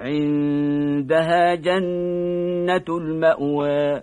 عندها جنة المأوى.